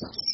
Yes.